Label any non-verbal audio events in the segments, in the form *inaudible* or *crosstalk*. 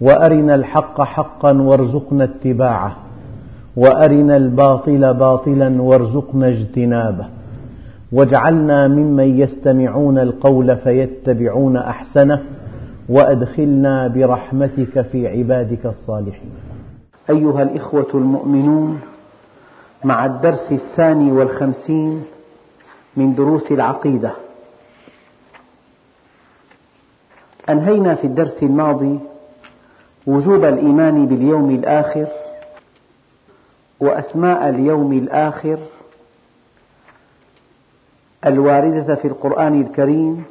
وأرنا الحق حقا وارزقنا اتباعه وأرنا الباطل باطلا وارزقنا اجتنابه. واجعلنا ممن يستمعون القول فيتبعون أحسنه وأدخلنا برحمتك في عبادك الصالحين. أيها الإخوة المؤمنون مع الدرس الثاني والخمسين من دروس العقيدة أنهينا في الدرس الماضي وجوب الإيمان باليوم الآخر وأسماء اليوم الآخر الواردة في القرآن الكريم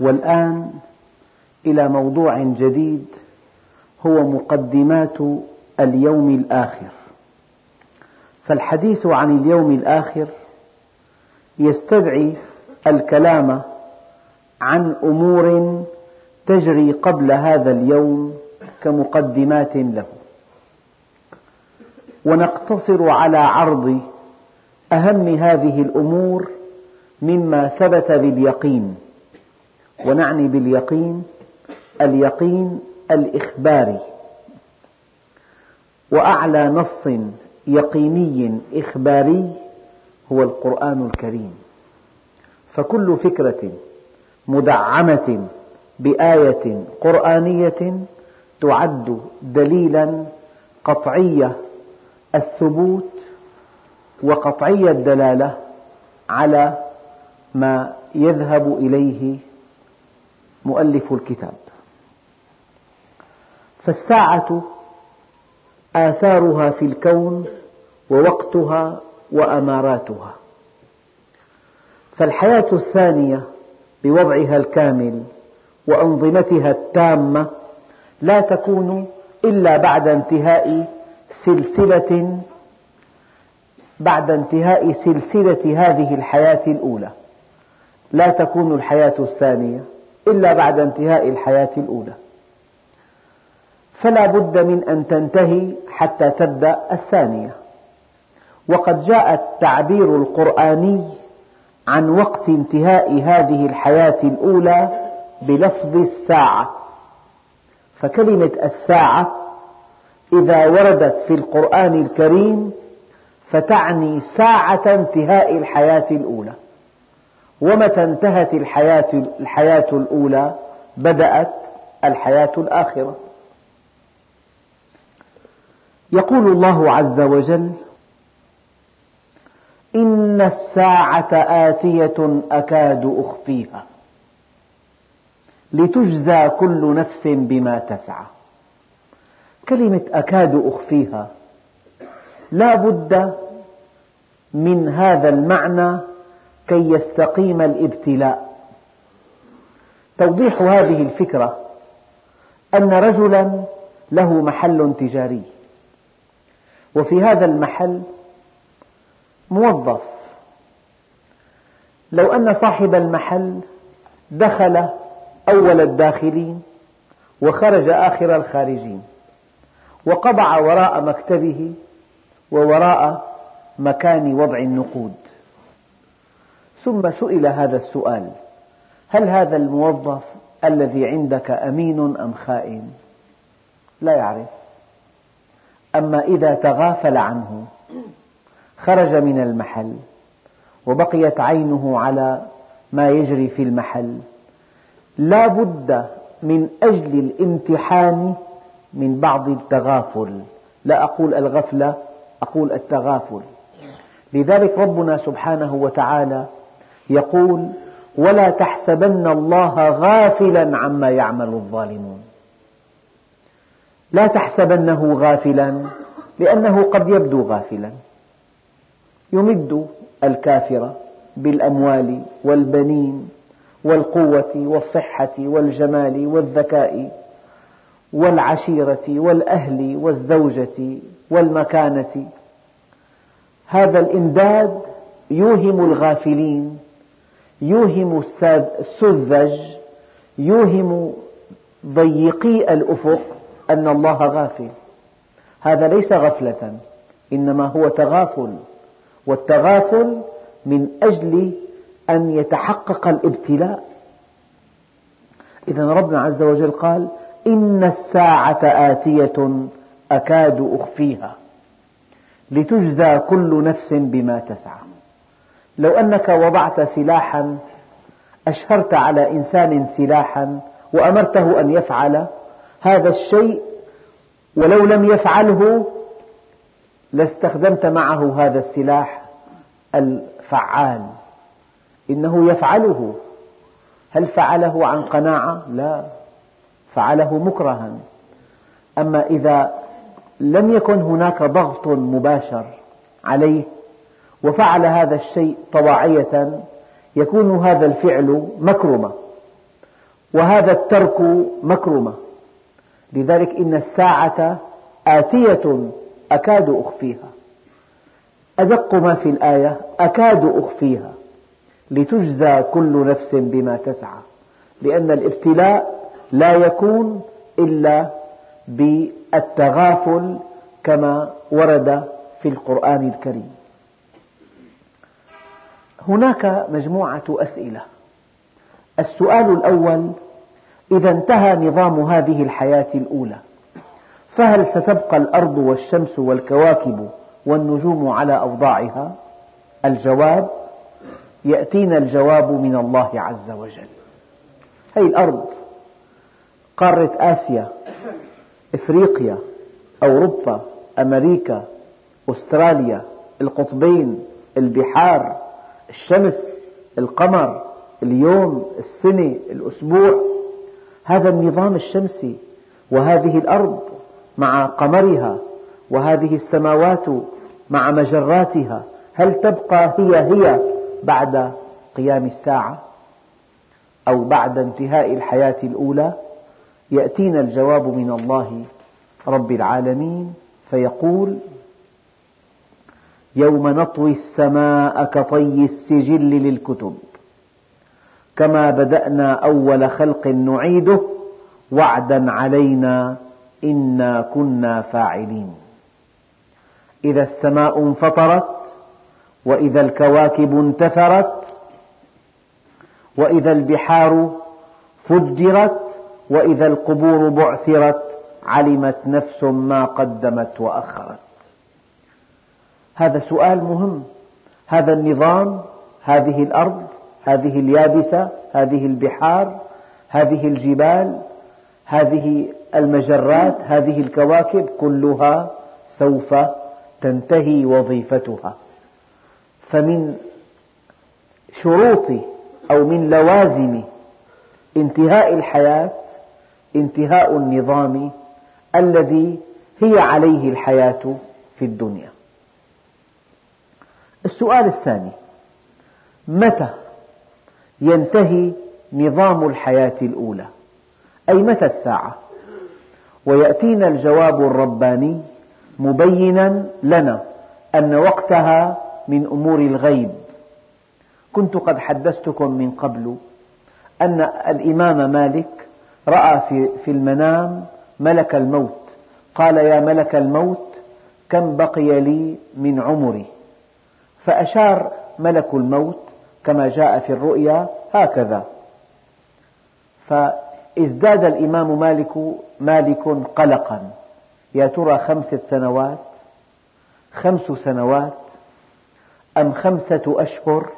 والآن إلى موضوع جديد هو مقدمات اليوم الآخر. فالحديث عن اليوم الآخر يستدعي الكلام عن أمور تجري قبل هذا اليوم كمقدمات له. ونقتصر على عرض أهم هذه الأمور مما ثبت باليقين. ونعني باليقين اليقين الإخباري. وأعلى نص يقيني إخباري هو القرآن الكريم. فكل فكرة مدعمة بآية قرآنية تعد دليلا قطعي الثبوت وقطعي الدلالة على ما يذهب إليه مؤلف الكتاب. فالساعة آثارها في الكون ووقتها وأماراتها. فالحياة الثانية بوضعها الكامل وأنظمتها التامة لا تكون إلا بعد انتهاء سلسلة بعد انتهاء سلسلة هذه الحياة الأولى. لا تكون الحياة الثانية إلا بعد انتهاء الحياة الأولى. فلا بد من أن تنتهي حتى تبدأ الثانية. وقد جاء التعبير القرآني عن وقت انتهاء هذه الحياة الأولى بلفظ الساعة. فكلمة الساعة إذا وردت في القرآن الكريم فتعني ساعة انتهاء الحياة الأولى. ومتى انتهت الحياة, الحياة الأولى؟ بدأت الحياة الآخرة. يقول الله عز وجل إن الساعة آتية أكاد أخفيها. لتجزى كل نفس بما تسعى. كلمة أكاد أخفيها. لا بد من هذا المعنى كي يستقيم الابتلاء. توضيح هذه الفكرة أن رجلا له محل تجاري. وفي هذا المحل موظف. لو أن صاحب المحل دخل أول الداخلين وخرج آخر الخارجين وقبع وراء مكتبه ووراء مكان وضع النقود. ثم سئل هذا السؤال هل هذا الموظف الذي عندك أمين أم خائن؟ لا يعرف. أما إذا تغافل عنه خرج من المحل وبقيت عينه على ما يجري في المحل. لا بد من أجل الامتحان من بعض التغافل. لا أقول الغفلة أقول التغافل. لذلك ربنا سبحانه وتعالى يقول ولا تحسبن الله غافلا عما يعمل الظالمون. لا تحسبنه غافلا لأنه قد يبدو غافلا. يمد الكافر بالأموال والبنين والقوة والصحة والجمال والذكاء والعشيرة والأهل والزوجة والمكانة. هذا الإمداد يوهم الغافلين يوهم السذج يوهم ضيقي الأفق أن الله غافل. هذا ليس غفلة إنما هو تغافل والتغافل من أجل أن يتحقق الابتلاء. إذا ربنا عز وجل قال إن الساعة آتية أكاد أخفيها لتجزى كل نفس بما تسعى. لو أنك وضعت سلاحا أشهرت على إنسان سلاحا وأمرته أن يفعل هذا الشيء ولو لم يفعله لاستخدمت معه هذا السلاح الفعال. إنه يفعله. هل فعله عن قناعة؟ لا. فعله مكرها. أما إذا لم يكن هناك ضغط مباشر عليه وفعل هذا الشيء طواعية يكون هذا الفعل مكرمة وهذا الترك مكرمة. لذلك إن الساعة آتية أكاد أخفيها. أدق ما في الآية أكاد أخفيها. لتجزى كل نفس بما تسعى. لأن الابتلاء لا يكون إلا بالتغافل كما ورد في القرآن الكريم. هناك مجموعة أسئلة. السؤال الأول إذا انتهى نظام هذه الحياة الأولى فهل ستبقى الأرض والشمس والكواكب والنجوم على أوضاعها؟ الجواب يأتينا الجواب من الله عز وجل. هذه الأرض قارة آسيا إفريقيا أوروبا أمريكا أستراليا القطبين البحار الشمس القمر اليوم السنة الأسبوع. هذا النظام الشمسي وهذه الأرض مع قمرها وهذه السماوات مع مجراتها. هل تبقى هي هي بعد قيام الساعة أو بعد انتهاء الحياة الأولى يأتينا الجواب من الله رب العالمين فيقول يوم نطوي السماء كطي السجل للكتب كما بدأنا أول خلق نعيده وعدا علينا إنا كنا فاعلين. إذا السماء انفطرت وإذا الكواكب انتثرت وإذا البحار فجرت وإذا القبور بعثرت علمت نفس ما قدمت وأخرت. هذا سؤال مهم. هذا النظام هذه الأرض هذه اليابسة هذه البحار هذه الجبال هذه المجرات هذه الكواكب كلها سوف تنتهي وظيفتها. فمن شروط أو من لوازم انتهاء الحياة انتهاء النظام الذي هي عليه الحياة في الدنيا. السؤال الثاني متى ينتهي نظام الحياة الأولى؟ أي متى الساعة؟ ويأتينا الجواب الرباني مبينا لنا أن وقتها من أمور الغيب. كنت قد حدثتكم من قبل أن الإمام مالك رأى في المنام ملك الموت. قال يا ملك الموت كم بقي لي من عمري؟ فأشار ملك الموت كما جاء في الرؤيا هكذا. فازداد الإمام مالك مالك قلقا. يا ترى خمسة سنوات؟ خمس سنوات. أم خمسة أشهر؟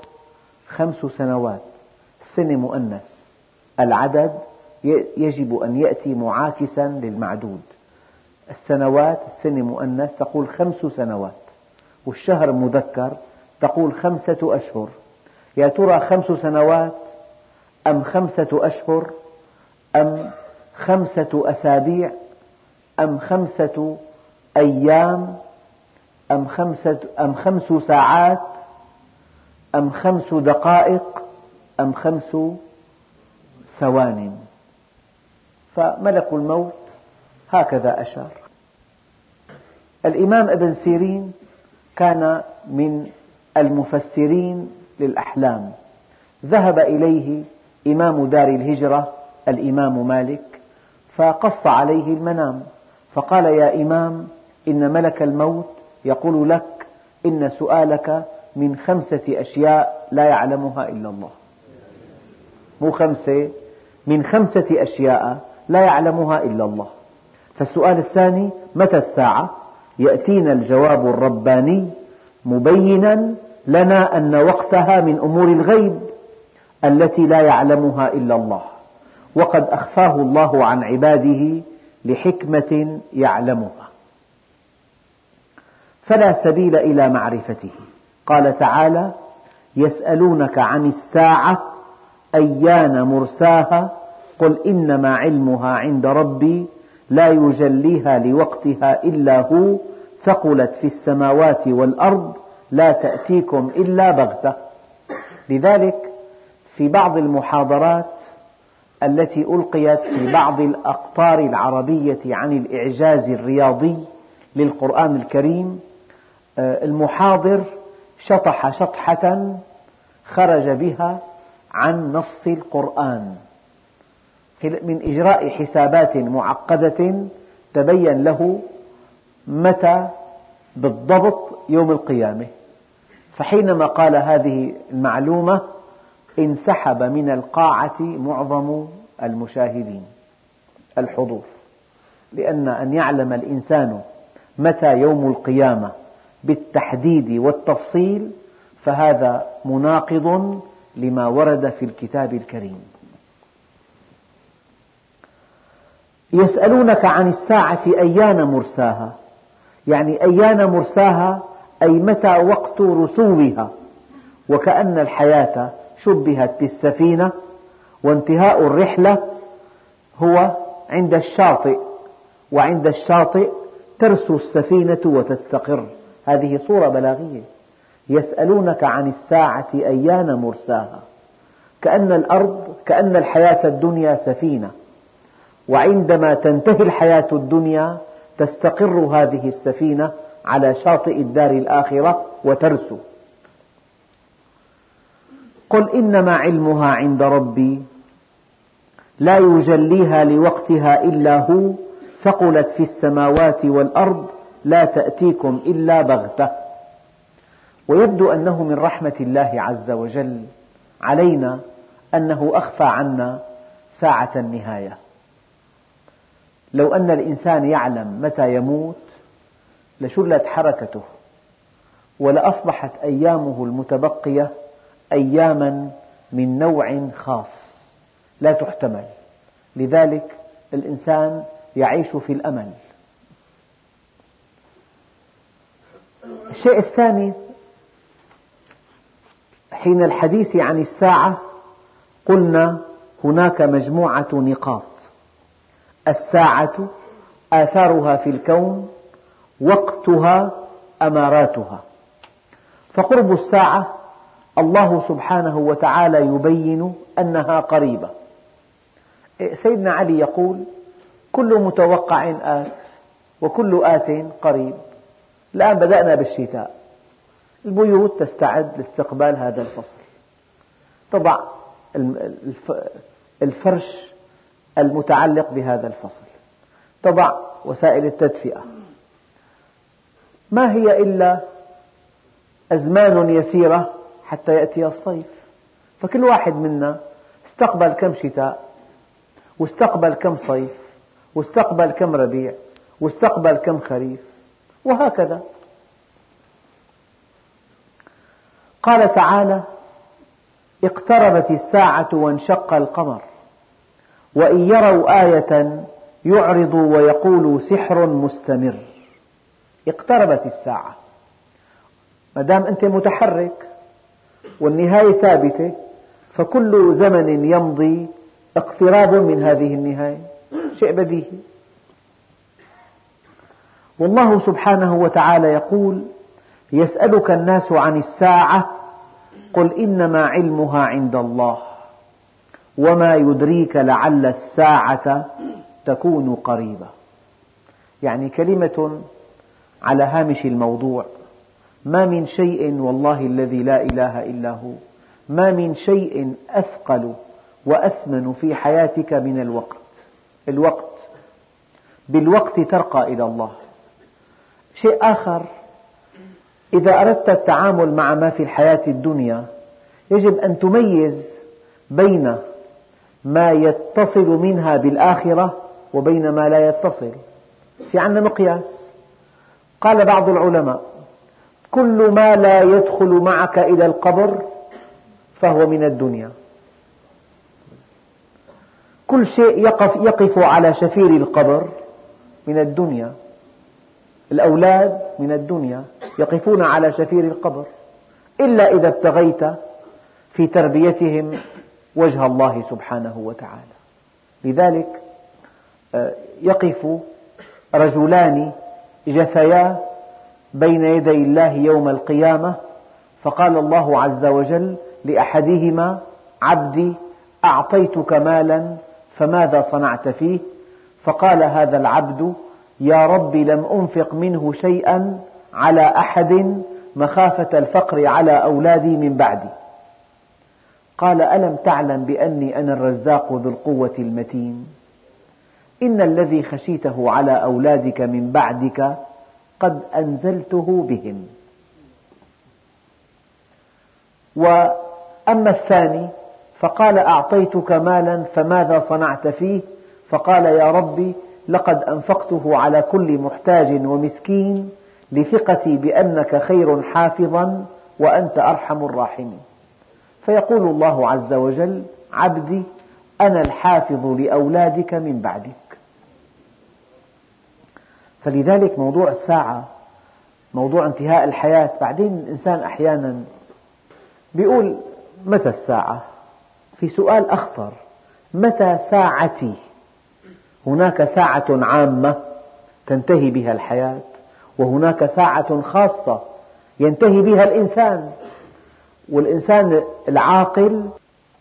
خمس سنوات. السنة مؤنث. العدد يجب أن يأتي معاكسا للمعدود. السنوات السنة مؤنث تقول خمس سنوات. والشهر مذكر تقول خمسة أشهر. يا ترى خمس سنوات أم خمسة أشهر؟ أم خمسة أسابيع؟ أم خمسة أيام؟ أم, خمسة أم خمس ساعات أم خمس دقائق أم خمس ثوان. فملك الموت هكذا أشار. الإمام ابن سيرين كان من المفسرين للأحلام. ذهب إليه إمام دار الهجرة الإمام مالك فقص عليه المنام. فقال يا إمام إن ملك الموت يقول لك إن سؤالك من خمسة أشياء لا يعلمها إلا الله. مو خمسة من خمسة أشياء لا يعلمها إلا الله. فالسؤال الثاني متى الساعة؟ يأتينا الجواب الرباني مبينا لنا أن وقتها من أمور الغيب التي لا يعلمها إلا الله. وقد أخفاه الله عن عباده لحكمة يعلمها. فلا سبيل إلى معرفته. قال تعالى يسألونك عن الساعة أيان مرساها؟ قل إنما علمها عند ربي لا يجليها لوقتها إلا هو ثقلت في السماوات والأرض لا تأتيكم إلا بغتة. لذلك في بعض المحاضرات التي ألقيت في بعض الأقطار العربية عن الإعجاز الرياضي للقرآن الكريم المحاضر شطح شطحة خرج بها عن نص القرآن. من إجراء حسابات معقدة تبين له متى بالضبط يوم القيامة. فحينما قال هذه المعلومة انسحب من القاعة معظم المشاهدين الحضور. لأن أن يعلم الإنسان متى يوم القيامة. بالتحديد والتفصيل فهذا مناقض لما ورد في الكتاب الكريم. يسألونك عن الساعة أيان مرساها؟ يعني أيان مرساها؟ أي متى وقت رسوها؟ وكأن الحياة شبهت بالسفينة وانتهاء الرحلة هو عند الشاطئ وعند الشاطئ ترسو السفينة وتستقر. هذه صورة بلاغية. يسألونك عن الساعة أيان مرساها. كأن الأرض كأن الحياة الدنيا سفينة. وعندما تنتهي الحياة الدنيا تستقر هذه السفينة على شاطئ الدار الآخرة وترسو. قل إنما علمها عند ربي لا يجليها لوقتها إلا هو ثقلت في السماوات والأرض لا تأتيكم إلا بغتة. ويبدو أنه من رحمة الله عز وجل علينا أنه أخفى عنا ساعة النهاية. لو أن الإنسان يعلم متى يموت لشلت حركته ولأصبحت أيامه المتبقية أياما من نوع خاص لا تحتمل. لذلك الإنسان يعيش في الأمل. الشيء الثاني حين الحديث عن الساعة قلنا هناك مجموعة نقاط. الساعة آثارها في الكون وقتها أماراتها. فقرب الساعة الله سبحانه وتعالى يبين أنها قريبة. سيدنا علي يقول كل متوقع آت وكل آت قريب. الآن بدأنا بالشتاء. البيوت تستعد لاستقبال هذا الفصل. تضع الفرش المتعلق بهذا الفصل. تضع وسائل التدفئة. ما هي إلا أزمان يسيرة حتى يأتي الصيف؟ فكل واحد منا استقبل كم شتاء واستقبل كم صيف واستقبل كم ربيع واستقبل كم خريف. وهكذا. قال تعالى اقتربت الساعة وانشق القمر وإن يروا آية يعرضوا ويقولوا سحر مستمر. اقتربت الساعة. ما دام أنت متحرك والنهاية ثابتة فكل زمن يمضي اقتراب من هذه النهاية. شيء بديهي. والله سبحانه وتعالى يقول يسألك الناس عن الساعة قل إنما علمها عند الله وما يدريك لعل الساعة تكون قريبة. يعني كلمة على هامش الموضوع ما من شيء والله الذي لا إله إلا هو ما من شيء أثقل وأثمن في حياتك من الوقت. الوقت بالوقت ترقى إلى الله. شيء آخر. إذا أردت التعامل مع ما في الحياة الدنيا يجب أن تميز بين ما يتصل منها بالآخرة وبين ما لا يتصل. في عندنا مقياس. قال بعض العلماء كل ما لا يدخل معك إلى القبر فهو من الدنيا. كل شيء يقف, يقف على شفير القبر من الدنيا. الأولاد من الدنيا يقفون على شفير القبر إلا إذا ابتغيت في تربيتهم وجه الله سبحانه وتعالى. لذلك آه، يقف رجلان جثيا بين يدي الله يوم القيامة فقال الله عز وجل لأحدهما عبدي أعطيتك مالا فماذا صنعت فيه؟ فقال هذا العبد يا رب لم أنفق منه شيئا على أحد مخافة الفقر على أولادي من بعدي. قال ألم تعلم بأني أنا الرزاق ذو القوة المتين؟ إن الذي خشيته على أولادك من بعدك قد أنزلته بهم. وأما الثاني فقال أعطيتك مالا فماذا صنعت فيه؟ فقال يا ربي لقد أنفقته على كل محتاج ومسكين لثقتي بأنك خير حافظا وأنت أرحم الراحمين. فيقول الله عز وجل عبدي أنا الحافظ لأولادك من بعدك. فلذلك موضوع الساعة موضوع انتهاء الحياة بعدين الإنسان أحيانا يقول متى الساعة؟ في سؤال أخطر متى ساعتي؟ هناك ساعة عامة تنتهي بها الحياة وهناك ساعة خاصة ينتهي بها الإنسان. والإنسان العاقل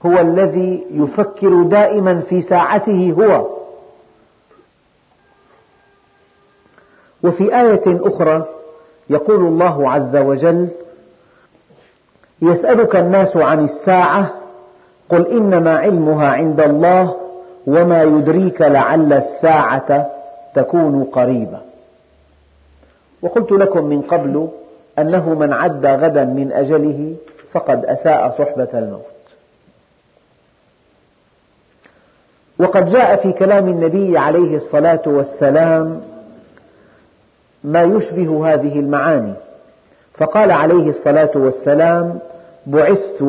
هو الذي يفكر دائما في ساعته هو. وفي آية أخرى يقول الله عز وجل يسألك الناس عن الساعة قل إنما علمها عند الله وما يدريك لعل الساعة تكون قريبة. وقلت لكم من قبل أنه من عد غدا من أجله فقد أساء صحبة الموت. وقد جاء في كلام النبي عليه الصلاة والسلام ما يشبه هذه المعاني. فقال عليه الصلاة والسلام بعثت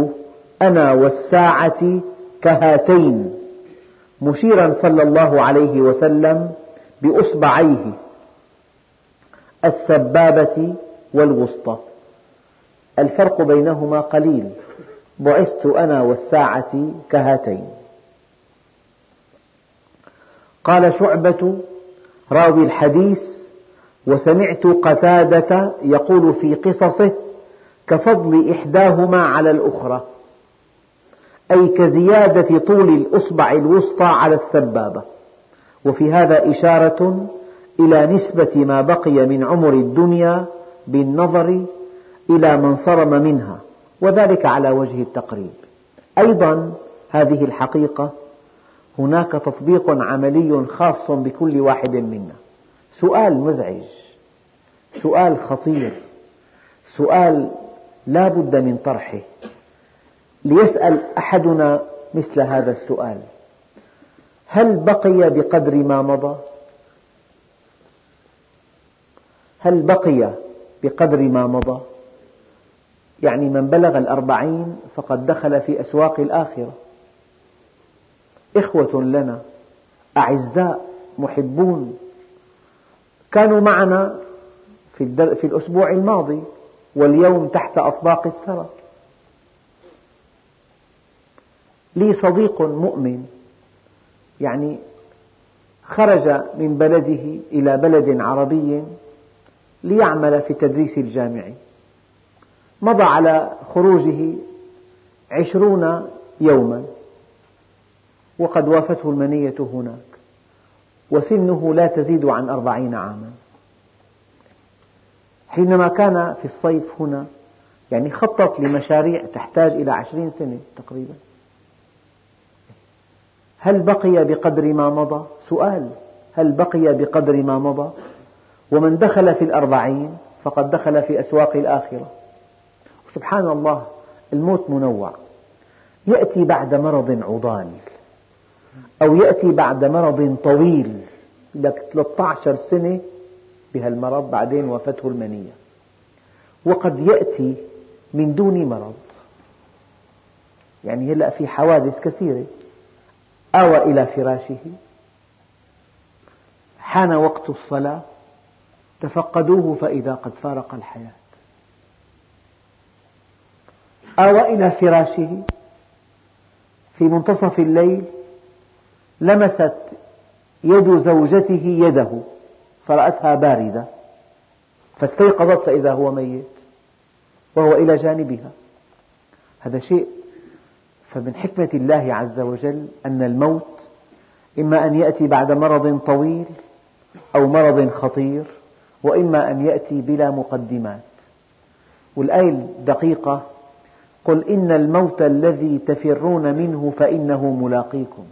أنا والساعة كهاتين مشيرا صلى الله عليه وسلم بأصبعيه السبابة والوسطى. الفرق بينهما قليل. بعثت أنا والساعة كهاتين. قال شعبة راوي الحديث وسمعت قتادة يقول في قصصه كفضل إحداهما على الأخرى. أي كزيادة طول الأصبع الوسطى على السبابة. وفي هذا إشارة إلى نسبة ما بقي من عمر الدنيا بالنظر إلى من صرم منها وذلك على وجه التقريب. أيضا هذه الحقيقة هناك تطبيق عملي خاص بكل واحد منا. سؤال مزعج سؤال خطير سؤال لا بد من طرحه. ليسأل أحدنا مثل هذا السؤال. هل بقي بقدر ما مضى؟ هل بقي بقدر ما مضى؟ يعني من بلغ الأربعين فقد دخل في أسواق الآخرة. إخوة لنا أعزاء محبون كانوا معنا في الأسبوع الماضي واليوم تحت أطباق الثرى لي صديق مؤمن. يعني خرج من بلده إلى بلد عربي ليعمل في التدريس الجامعي مضى على خروجه عشرون يوما وقد وافته المنية هناك وسنه لا تزيد عن أربعين عاما. حينما كان في الصيف هنا يعني خطط لمشاريع تحتاج إلى عشرين سنة تقريبا. هل بقي بقدر ما مضى؟ سؤال هل بقي بقدر ما مضى؟ ومن دخل في الأربعين فقد دخل في أسواق الآخرة. سبحان الله الموت منوع. يأتي بعد مرض عضال أو يأتي بعد مرض طويل لك 13 سنة بهالمرض بعدين وافته المنية. وقد يأتي من دون مرض. يعني هلأ في حوادث كثيرة. آوى إلى فراشه. حان وقت الصلاة. تفقدوه فإذا قد فارق الحياة. آوى إلى فراشه. في منتصف الليل لمست يد زوجته يده فرأتها باردة فاستيقظت فإذا هو ميت وهو إلى جانبها. هذا شيء فمن حكمة الله عز وجل أن الموت إما أن يأتي بعد مرض طويل أو مرض خطير وإما أن يأتي بلا مقدمات. والآية الدقيقة قل إن الموت الذي تفرون منه فإنه ملاقيكم.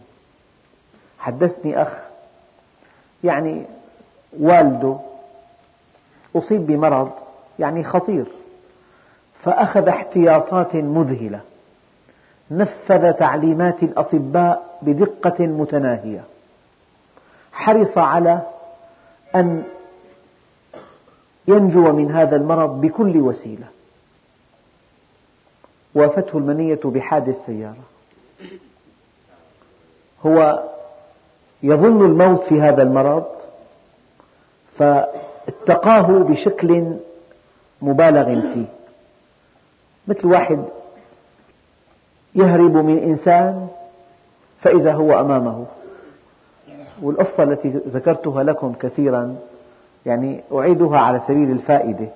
حدثني أخ يعني والده أصيب بمرض يعني خطير فأخذ احتياطات مذهلة. نفذ تعليمات الأطباء بدقة متناهية. حرص على أن ينجو من هذا المرض بكل وسيلة. وافته المنية بحادث سيارة هو يظن الموت في هذا المرض فاتقاه بشكل مبالغ فيه. مثل واحد يهرب من إنسان فإذا هو أمامه. والقصة التي ذكرتها لكم كثيرا يعني أعيدها على سبيل الفائدة.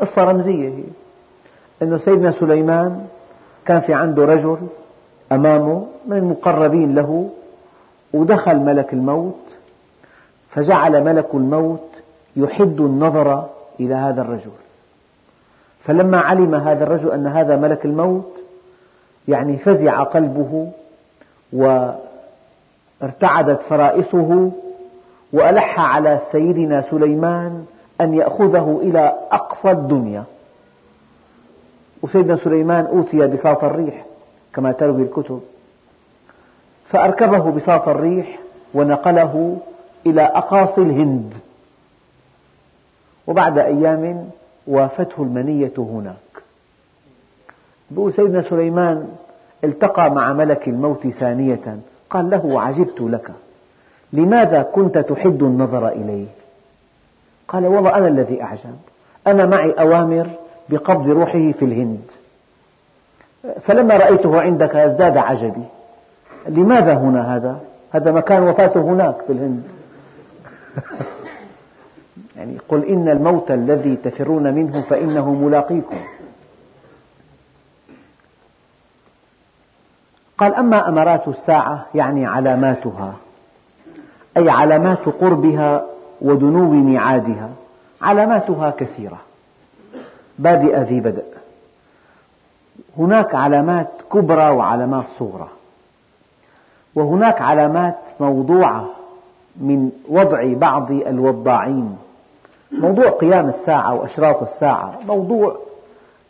قصة رمزية هي أن سيدنا سليمان كان في عنده رجل أمامه من المقربين له ودخل ملك الموت فجعل ملك الموت يحد النظر إلى هذا الرجل. فلما علم هذا الرجل أن هذا ملك الموت يعني فزع قلبه وارتعدت فرائصه وألح على سيدنا سليمان أن يأخذه إلى أقصى الدنيا. وسيدنا سليمان أوتي بساط الريح كما تروي الكتب. فأركبه بساط الريح ونقله إلى أقاصي الهند. وبعد أيام وافته المنية هناك يقول سيدنا سليمان التقى مع ملك الموت ثانية. قال له عجبت لك. لماذا كنت تحد النظر إليه؟ قال والله أنا الذي أعجب. أنا معي أوامر بقبض روحه في الهند. فلما رأيته عندك ازداد عجبي. لماذا هنا هذا؟ هذا مكان وفاته هناك في الهند. *laughs* يعني قل إن الموت الذي تفرون منه فإنه ملاقيكم. قال أما أمارات الساعة يعني علاماتها أي علامات قربها ودنو ميعادها علاماتها كثيرة. بادئ ذي بدء. هناك علامات كبرى وعلامات صغرى. وهناك علامات موضوعة من وضع بعض الوضاعين. موضوع قيام الساعة وأشراط الساعة موضوع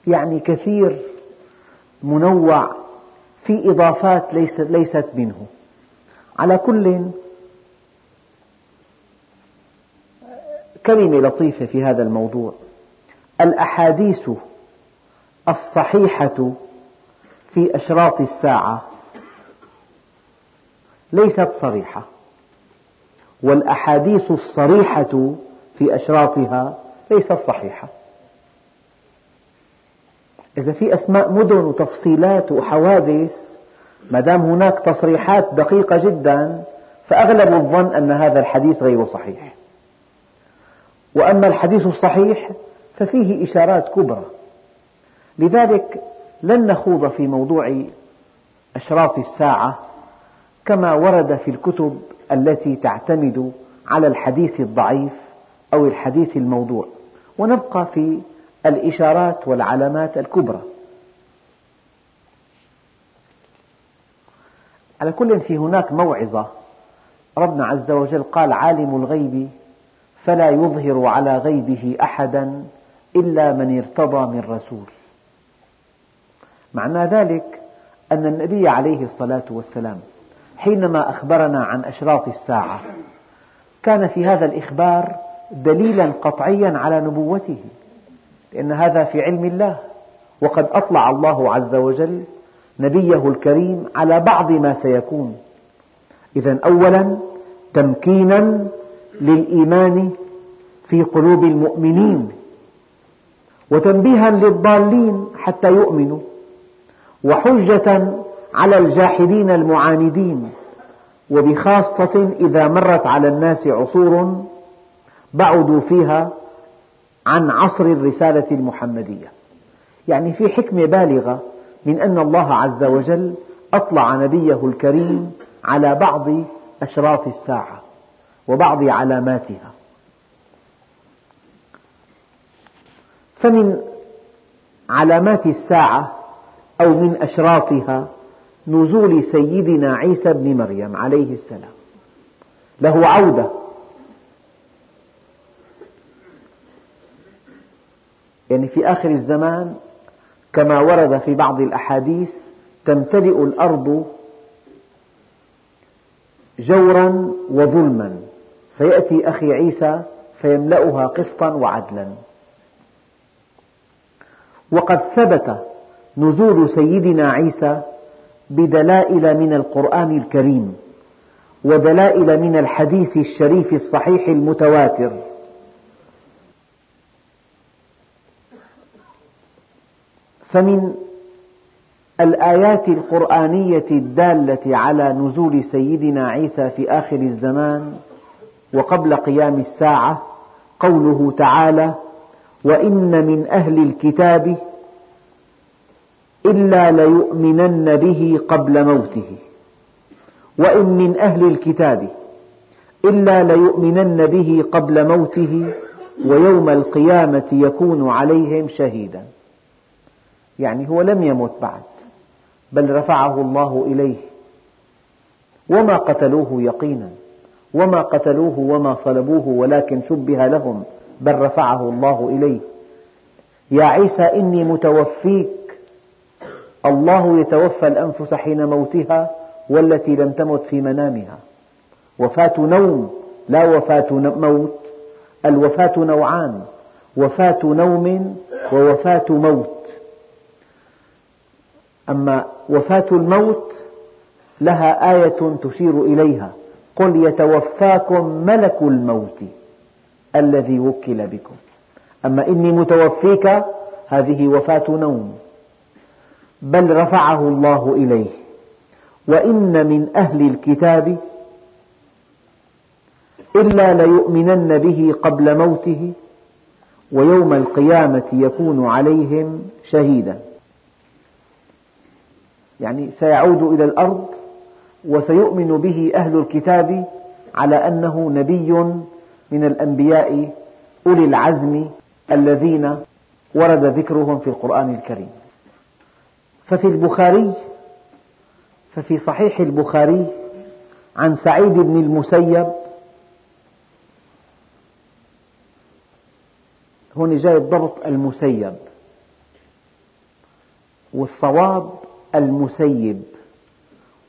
يعني كثير منوع في إضافات ليست منه. على كل كلمة لطيفة في هذا الموضوع. الأحاديث الصحيحة في أشراط الساعة ليست صريحة. والأحاديث الصريحة في أشراطها ليست صحيحة. إذا في أسماء مدن وتفصيلات وحوادث ما دام هناك تصريحات دقيقة جدا فأغلب الظن أن هذا الحديث غير صحيح. وأما الحديث الصحيح ففيه إشارات كبرى. لذلك لن نخوض في موضوع أشراط الساعة كما ورد في الكتب التي تعتمد على الحديث الضعيف أو الحديث الموضوع. ونبقى في الإشارات والعلامات الكبرى. على كل في هناك موعظة. ربنا عز وجل قال عالم الغيب فلا يظهر على غيبه أحدا إلا من ارتضى من رسول. معنى ذلك أن النبي عليه الصلاة والسلام حينما أخبرنا عن أشراط الساعة كان في هذا الإخبار دليلا قطعيا على نبوته. لأن هذا في علم الله. وقد أطلع الله عز وجل نبيه الكريم على بعض ما سيكون. إذا أولا تمكينا للإيمان في قلوب المؤمنين وتنبيها للضالين حتى يؤمنوا وحجة على الجاحدين المعاندين وبخاصة إذا مرت على الناس عصور بعدوا فيها عن عصر الرسالة المحمدية. يعني في حكمة بالغة من أن الله عز وجل أطلع نبيه الكريم على بعض أشراط الساعة وبعض علاماتها. فمن علامات الساعة أو من أشراطها نزول سيدنا عيسى بن مريم عليه السلام. له عودة يعني في آخر الزمان كما ورد في بعض الأحاديث تمتلئ الأرض جورا وظلما. فيأتي أخي عيسى فيملأها قسطا وعدلا. وقد ثبت نزول سيدنا عيسى بدلائل من القرآن الكريم ودلائل من الحديث الشريف الصحيح المتواتر. فمن الآيات القرآنية الدالة على نزول سيدنا عيسى في آخر الزمان وقبل قيام الساعة قوله تعالى وإن من أهل الكتاب إلا ليؤمنن به قبل موته وإن من أهل الكتاب إلا ليؤمنن به قبل موته ويوم القيامة يكون عليهم شهيدا. يعني هو لم يمت بعد بل رفعه الله إليه. وما قتلوه يقينا وما قتلوه وما صلبوه ولكن شبه لهم بل رفعه الله إليه. يا عيسى إني متوفيك. الله يتوفى الأنفس حين موتها والتي لم تمت في منامها. وفاة نوم لا وفاة موت الوفاة نوعان وفاة نوم ووفاة موت. أما وفاة الموت لها آية تشير إليها. قل يتوفاكم ملك الموت الذي وكل بكم. أما إني متوفيك هذه وفاة نوم. بل رفعه الله إليه. وإن من أهل الكتاب إلا ليؤمنن به قبل موته ويوم القيامة يكون عليهم شهيدا. يعني سيعود إلى الأرض وسيؤمن به أهل الكتاب على أنه نبي من الأنبياء أولي العزم الذين ورد ذكرهم في القرآن الكريم. ففي البخاري ففي صحيح البخاري عن سعيد بن المسيب هون جاي الضبط المسيب والصواب المسيب.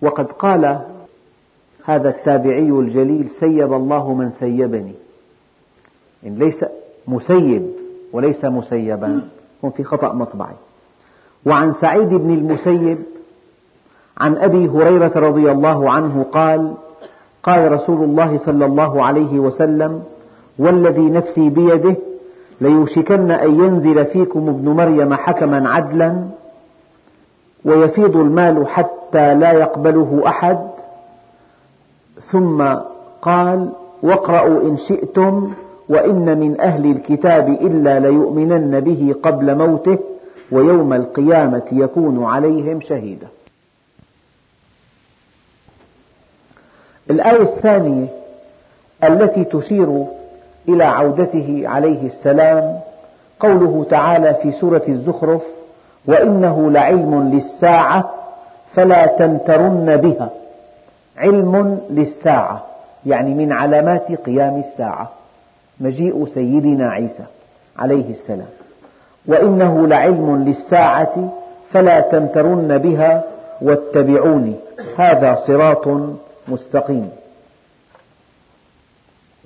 وقد قال هذا التابعي الجليل سيب الله من سيبني. يعني ليس مسيب وليس مسيبا. هم في خطأ مطبعي. وعن سعيد بن المسيب عن أبي هريرة رضي الله عنه قال قال رسول الله صلى الله عليه وسلم والذي نفسي بيده ليوشكن أن ينزل فيكم ابن مريم حكما عدلا. ويفيض المال حتى لا يقبله أحد. ثم قال واقرأوا إن شئتم وإن من أهل الكتاب إلا ليؤمنن به قبل موته ويوم القيامة يكون عليهم شهيدا. الآية الثانية التي تشير إلى عودته عليه السلام قوله تعالى في سورة الزخرف وإنه لعلم للساعة فلا تمترن بها. علم للساعة يعني من علامات قيام الساعة. مجيء سيدنا عيسى عليه السلام. وإنه لعلم للساعة فلا تمترن بها واتبعوني هذا صراط مستقيم.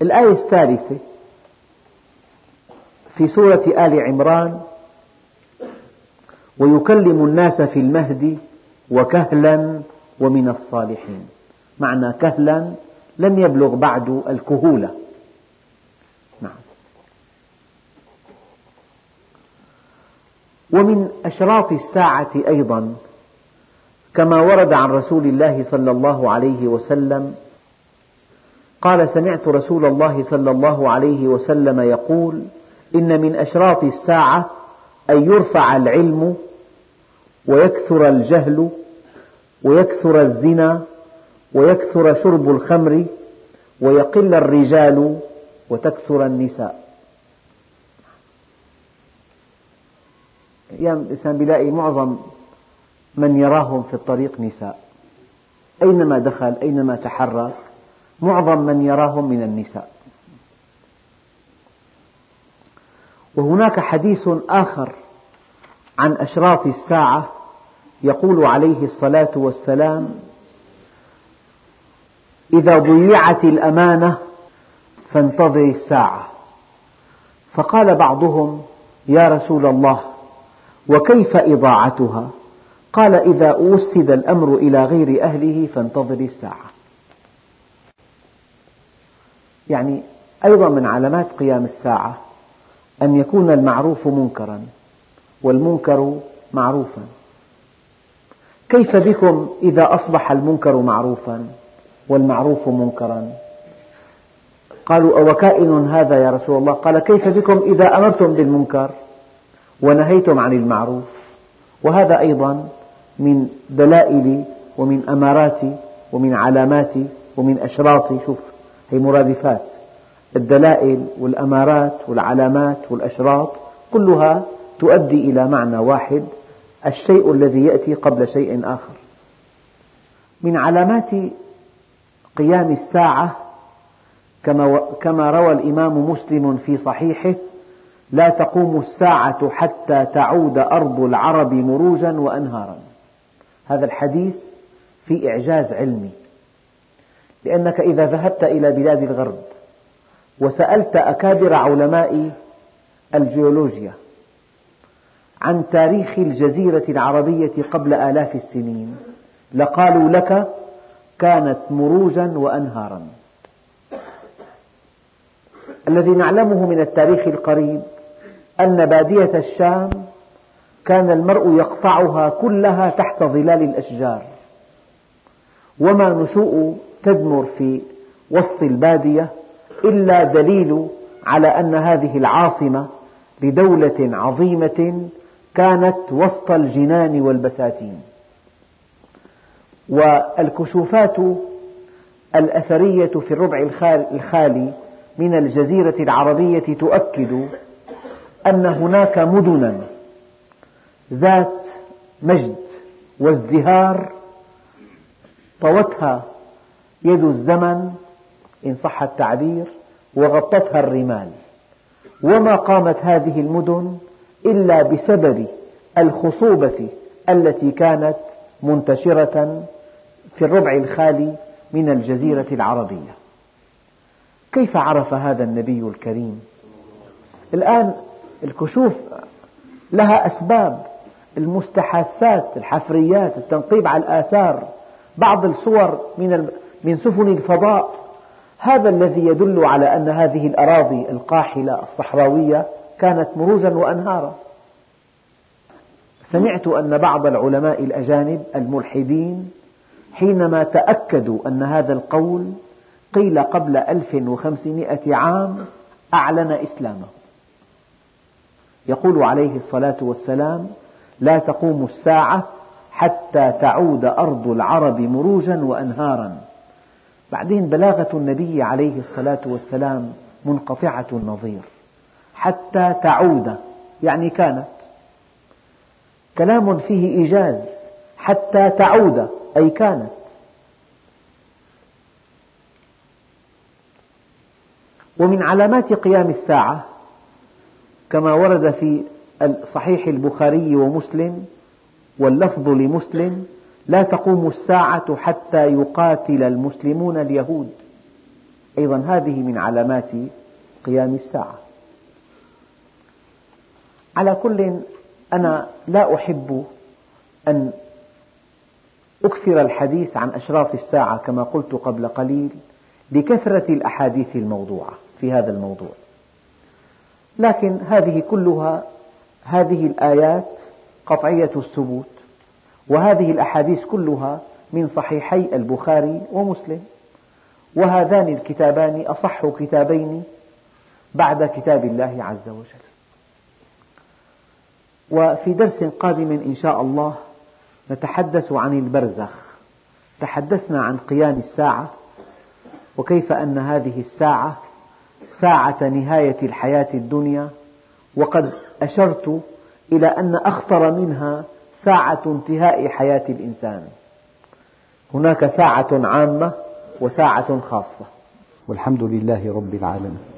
الآية الثالثة في سورة آل عمران ويكلم الناس في المهد وكهلا ومن الصالحين. معنى كهلا لم يبلغ بعد الكهولة. نعم. ومن أشراط الساعة أيضا كما ورد عن رسول الله صلى الله عليه وسلم قال سمعت رسول الله صلى الله عليه وسلم يقول إن من أشراط الساعة أن يرفع العلم ويكثر الجهل ويكثر الزنا ويكثر شرب الخمر ويقل الرجال وتكثر النساء. أيام الإنسان يلاقي معظم من يراهم في الطريق نساء. أينما دخل أينما تحرك معظم من يراهم من النساء. وهناك حديث آخر عن أشراط الساعة يقول عليه الصلاة والسلام إذا ضيعت الأمانة فانتظر الساعة. فقال بعضهم يا رسول الله وكيف إضاعتها؟ قال إذا وسد الأمر إلى غير أهله فانتظر الساعة. يعني أيضا من علامات قيام الساعة أن يكون المعروف منكرا والمنكر معروفا. كيف بكم إذا أصبح المنكر معروفا والمعروف منكرا؟ قالوا أوكائن هذا يا رسول الله؟ قال كيف بكم إذا أمرتم بالمنكر ونهيتم عن المعروف؟ وهذا أيضا من دلائل ومن أمارات ومن علامات ومن أشراط شوف هي مرادفات. الدلائل والأمارات والعلامات والأشراط كلها تؤدي إلى معنى واحد الشيء الذي يأتي قبل شيء آخر. من علامات قيام الساعة كما روى الإمام مسلم في صحيحه لا تقوم الساعة حتى تعود أرض العرب مروجا وأنهارا. هذا الحديث في إعجاز علمي لأنك إذا ذهبت إلى بلاد الغرب وسألت أكابر علماء الجيولوجيا عن تاريخ الجزيرة العربية قبل آلاف السنين. لقالوا لك كانت مروجا وأنهارا. الذي نعلمه من التاريخ القريب أن بادية الشام كان المرء يقطعها كلها تحت ظلال الأشجار. وما نشوء تدمر في وسط البادية إلا دليل على أن هذه العاصمة لدولة عظيمة كانت وسط الجنان والبساتين. والكشوفات الأثرية في الربع الخالي من الجزيرة العربية تؤكد أن هناك مدنا ذات مجد وازدهار طوتها يد الزمن إن صح التعبير وغطتها الرمال. وما قامت هذه المدن إلا بسبب الخصوبة التي كانت منتشرة في الربع الخالي من الجزيرة العربية. كيف عرف هذا النبي الكريم؟ الآن الكشوف لها أسباب المستحاثات الحفريات التنقيب على الآثار بعض الصور من من سفن الفضاء. هذا الذي يدل على أن هذه الأراضي القاحلة الصحراوية كانت مروجا وأنهارا. سمعت أن بعض العلماء الأجانب الملحدين حينما تأكدوا أن هذا القول قيل قبل 1500 عام أعلن إسلامه. يقول عليه الصلاة والسلام لا تقوم الساعة حتى تعود أرض العرب مروجا وأنهارا. بعدين بلاغة النبي عليه الصلاة والسلام منقطعة النظير حتى تعود يعني كانت. كلام فيه إيجاز حتى تعود أي كانت. ومن علامات قيام الساعة كما ورد في صحيح البخاري ومسلم واللفظ لمسلم لا تقوم الساعة حتى يقاتل المسلمون اليهود. أيضا هذه من علامات قيام الساعة. على كل أنا لا أحب أن أكثر الحديث عن أشراط الساعة كما قلت قبل قليل لكثرة الأحاديث الموضوعة في هذا الموضوع. لكن هذه كلها هذه الآيات قطعية الثبوت. وهذه الأحاديث كلها من صحيحي البخاري ومسلم. وهذان الكتابان أصح كتابين بعد كتاب الله عز وجل. وفي درس قادم إن شاء الله نتحدث عن البرزخ. تحدثنا عن قيام الساعة وكيف أن هذه الساعة ساعة نهاية الحياة الدنيا. وقد أشرت إلى أن أخطر منها ساعة انتهاء حياة الإنسان. هناك ساعة عامة وساعة خاصة. والحمد لله رب العالمين.